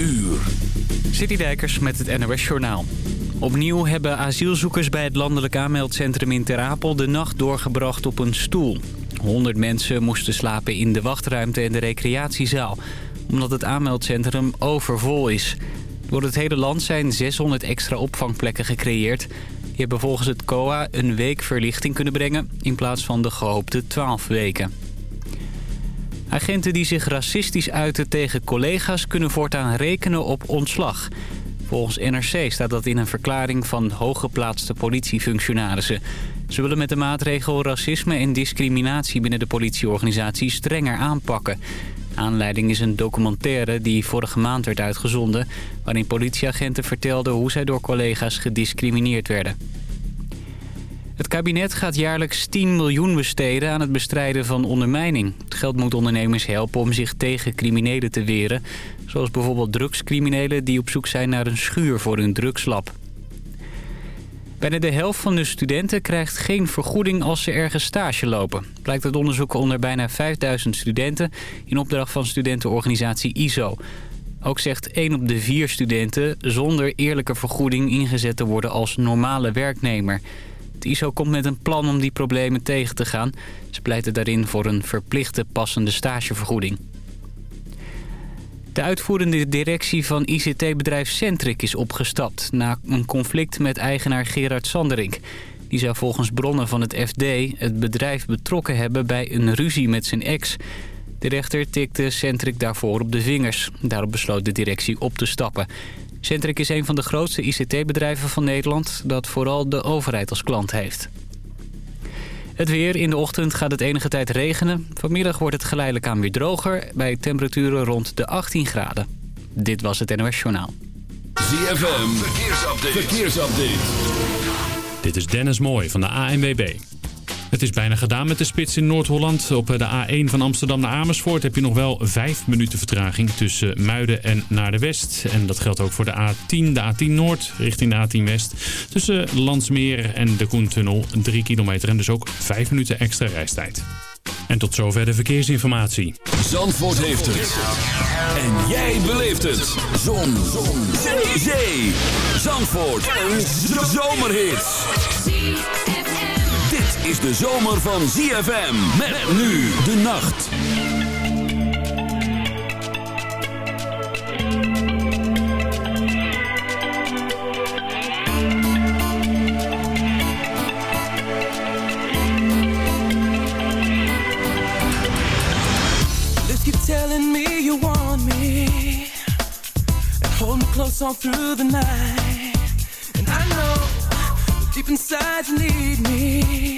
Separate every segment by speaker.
Speaker 1: uur.
Speaker 2: Met het NOS Journaal. Opnieuw hebben asielzoekers bij het landelijk aanmeldcentrum in Ter Apel de nacht doorgebracht op een stoel. 100 mensen moesten slapen in de wachtruimte en de recreatiezaal, omdat het aanmeldcentrum overvol is. Door het hele land zijn 600 extra opvangplekken gecreëerd. Die hebben volgens het COA een week verlichting kunnen brengen in plaats van de gehoopte 12 weken. Agenten die zich racistisch uiten tegen collega's kunnen voortaan rekenen op ontslag. Volgens NRC staat dat in een verklaring van hooggeplaatste politiefunctionarissen. Ze willen met de maatregel racisme en discriminatie binnen de politieorganisatie strenger aanpakken. Aanleiding is een documentaire die vorige maand werd uitgezonden... waarin politieagenten vertelden hoe zij door collega's gediscrimineerd werden. Het kabinet gaat jaarlijks 10 miljoen besteden aan het bestrijden van ondermijning. Het geld moet ondernemers helpen om zich tegen criminelen te weren. Zoals bijvoorbeeld drugscriminelen die op zoek zijn naar een schuur voor hun drugslab. Bijna de helft van de studenten krijgt geen vergoeding als ze ergens stage lopen. Blijkt uit onderzoek onder bijna 5000 studenten in opdracht van studentenorganisatie ISO. Ook zegt 1 op de 4 studenten zonder eerlijke vergoeding ingezet te worden als normale werknemer. Het ISO komt met een plan om die problemen tegen te gaan. Ze pleiten daarin voor een verplichte passende stagevergoeding. De uitvoerende directie van ICT-bedrijf Centric is opgestapt... na een conflict met eigenaar Gerard Sanderink. Die zou volgens bronnen van het FD het bedrijf betrokken hebben bij een ruzie met zijn ex. De rechter tikte Centric daarvoor op de vingers. Daarop besloot de directie op te stappen. Centric is een van de grootste ICT-bedrijven van Nederland... dat vooral de overheid als klant heeft. Het weer. In de ochtend gaat het enige tijd regenen. Vanmiddag wordt het geleidelijk aan weer droger... bij temperaturen rond de 18 graden. Dit was het NOS Journaal.
Speaker 1: ZFM. Verkeersupdate. Verkeersupdate.
Speaker 3: Dit is Dennis Mooij van de ANWB. Het is bijna gedaan met de spits in Noord-Holland. Op de A1 van Amsterdam naar Amersfoort heb je nog wel 5 minuten vertraging tussen Muiden en naar de West. En dat geldt ook voor de A10, de A10 Noord richting de A10 West. Tussen Landsmeer en de Koentunnel 3 kilometer en dus ook 5 minuten extra reistijd. En tot zover de verkeersinformatie.
Speaker 1: Zandvoort heeft het. En jij beleeft het. Zon. Zon. Zee. Zandvoort. Een zomerhit. Is de zomer van ZFM. Met nu de nacht.
Speaker 4: Lips keep telling me you want me And hold close all through the night And I know deep inside you need me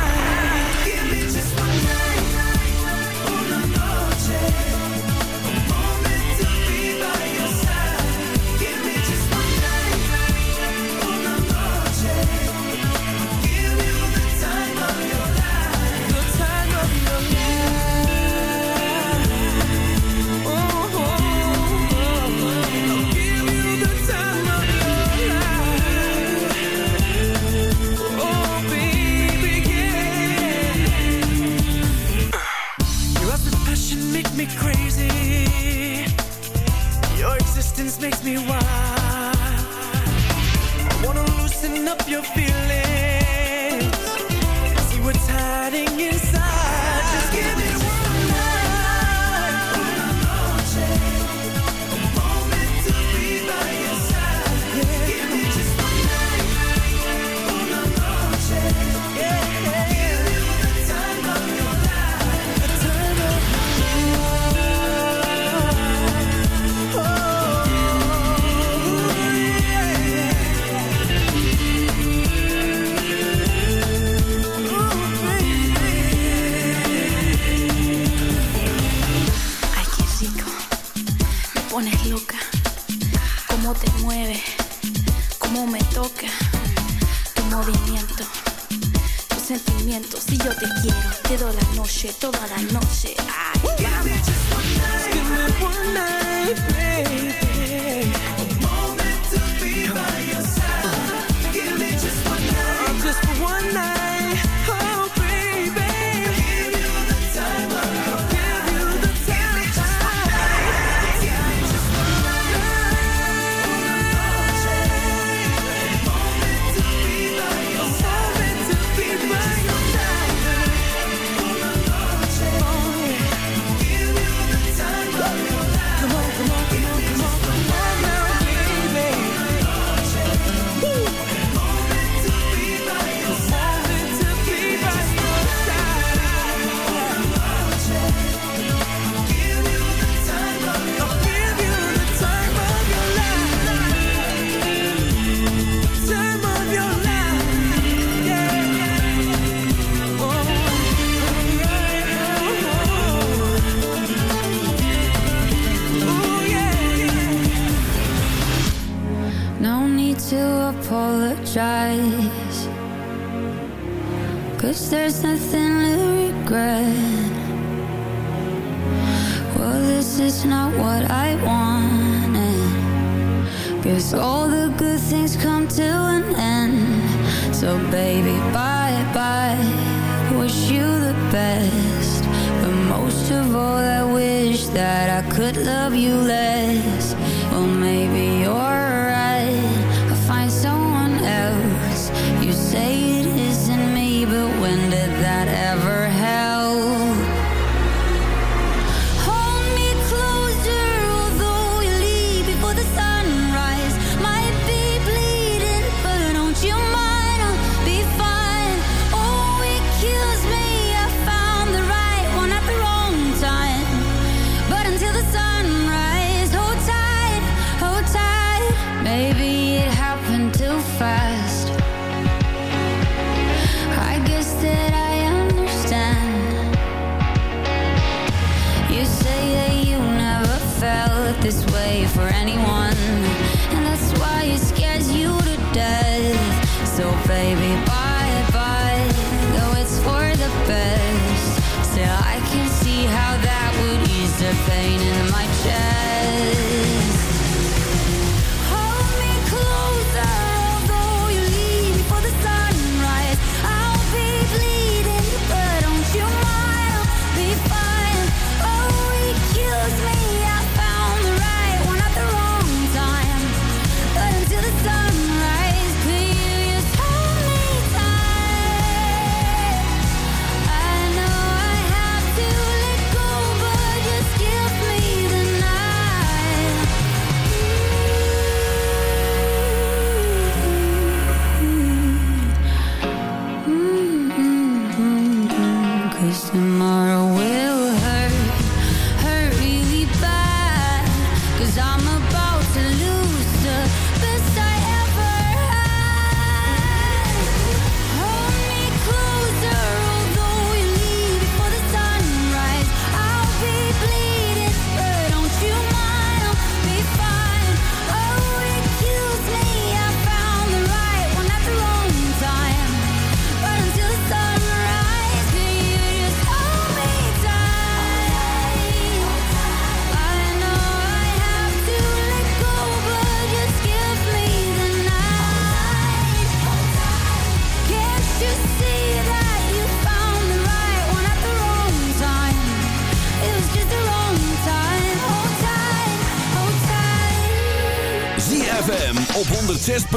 Speaker 1: shining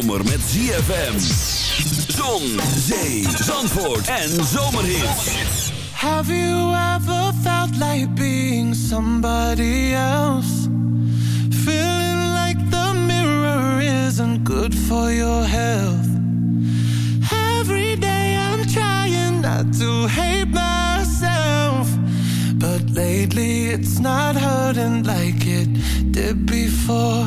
Speaker 5: zomer met ZFM. Zon, zee, zandvoort en zomerhits.
Speaker 6: Have you ever felt like being somebody else? Feeling like the mirror isn't good for your health. Every day I'm trying not to hate myself. But lately it's not hurting like it did before.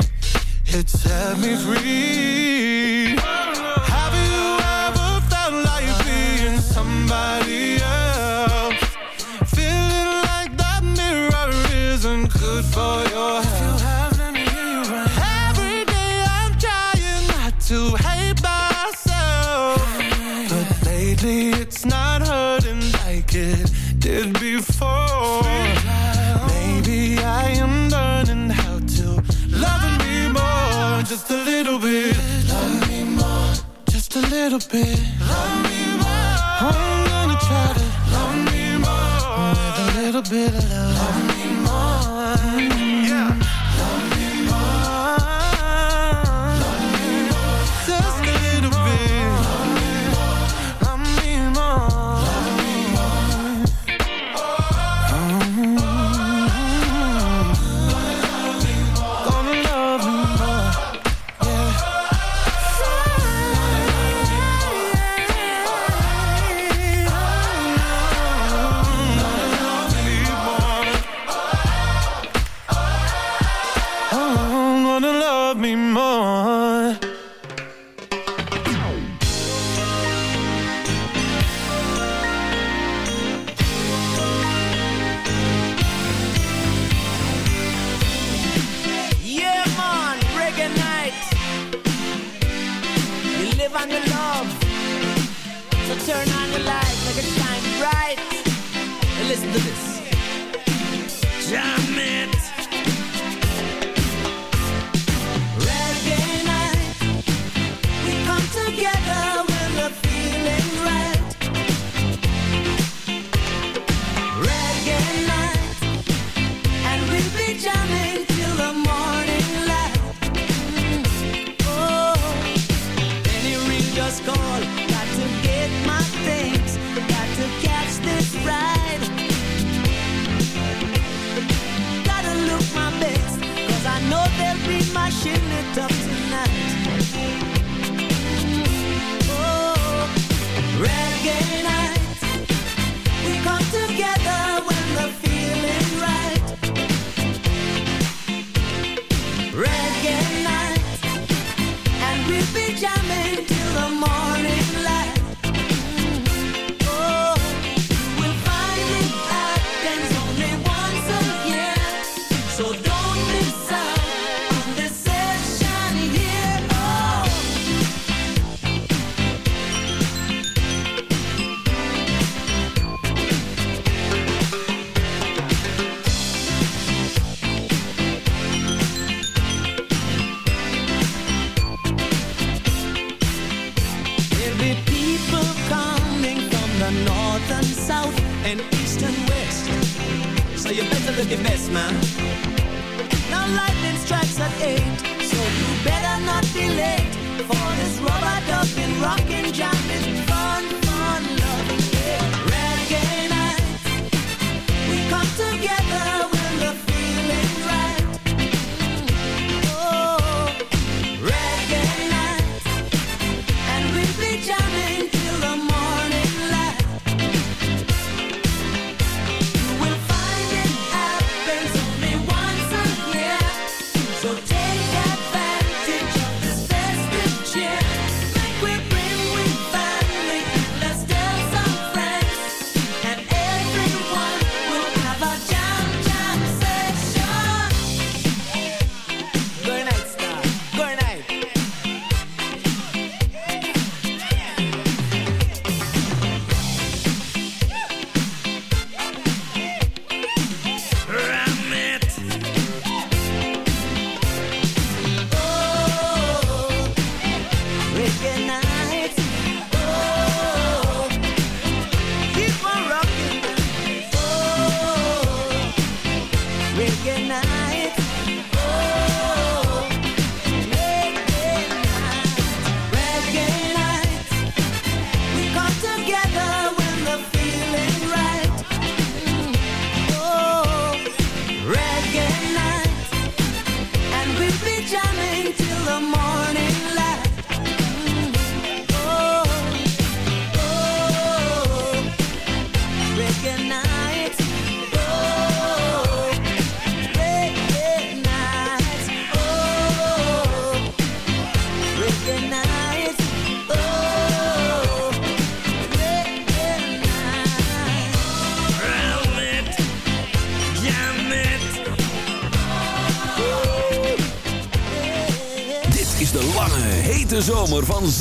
Speaker 7: it set me
Speaker 8: free.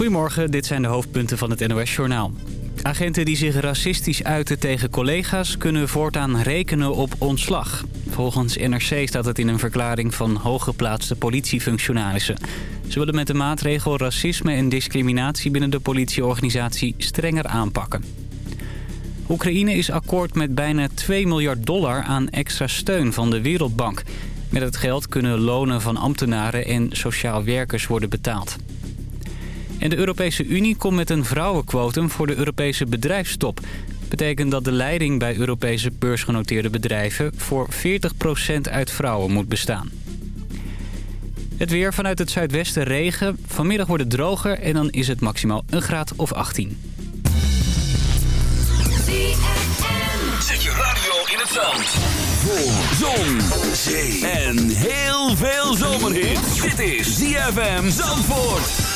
Speaker 2: Goedemorgen, dit zijn de hoofdpunten van het NOS-journaal. Agenten die zich racistisch uiten tegen collega's kunnen voortaan rekenen op ontslag. Volgens NRC staat het in een verklaring van hooggeplaatste politiefunctionarissen. Ze willen met de maatregel racisme en discriminatie binnen de politieorganisatie strenger aanpakken. Oekraïne is akkoord met bijna 2 miljard dollar aan extra steun van de Wereldbank. Met het geld kunnen lonen van ambtenaren en sociaal werkers worden betaald. En de Europese Unie komt met een vrouwenquotum voor de Europese bedrijfstop. Betekent dat de leiding bij Europese beursgenoteerde bedrijven voor 40% uit vrouwen moet bestaan. Het weer vanuit het zuidwesten regen. Vanmiddag wordt het droger en dan is het maximaal een graad of 18.
Speaker 9: Zet je radio in het zand. Voor zon, zee en heel veel zomerhit. Dit is ZFM Zandvoort.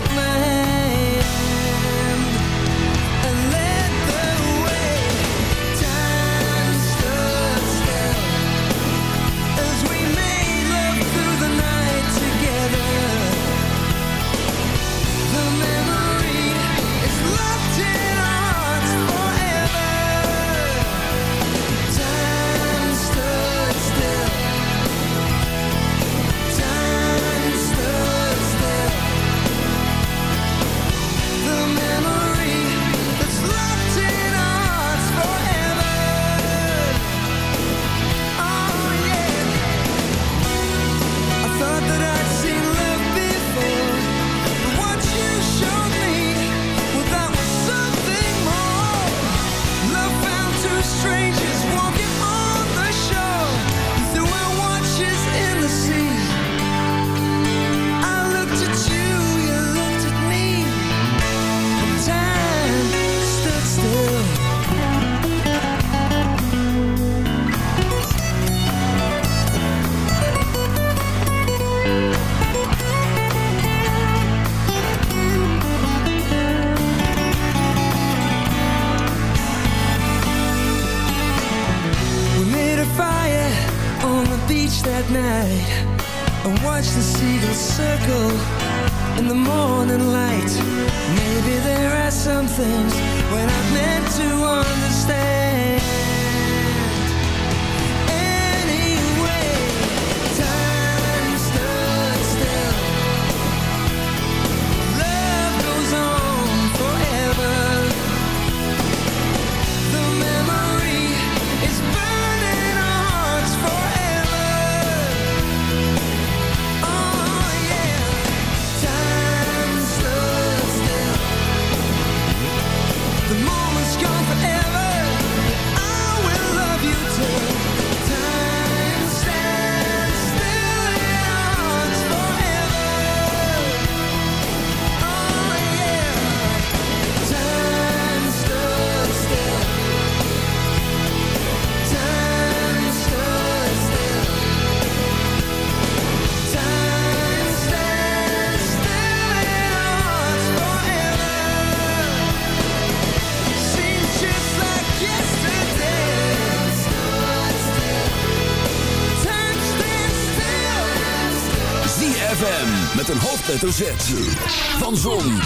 Speaker 10: Night. You
Speaker 11: van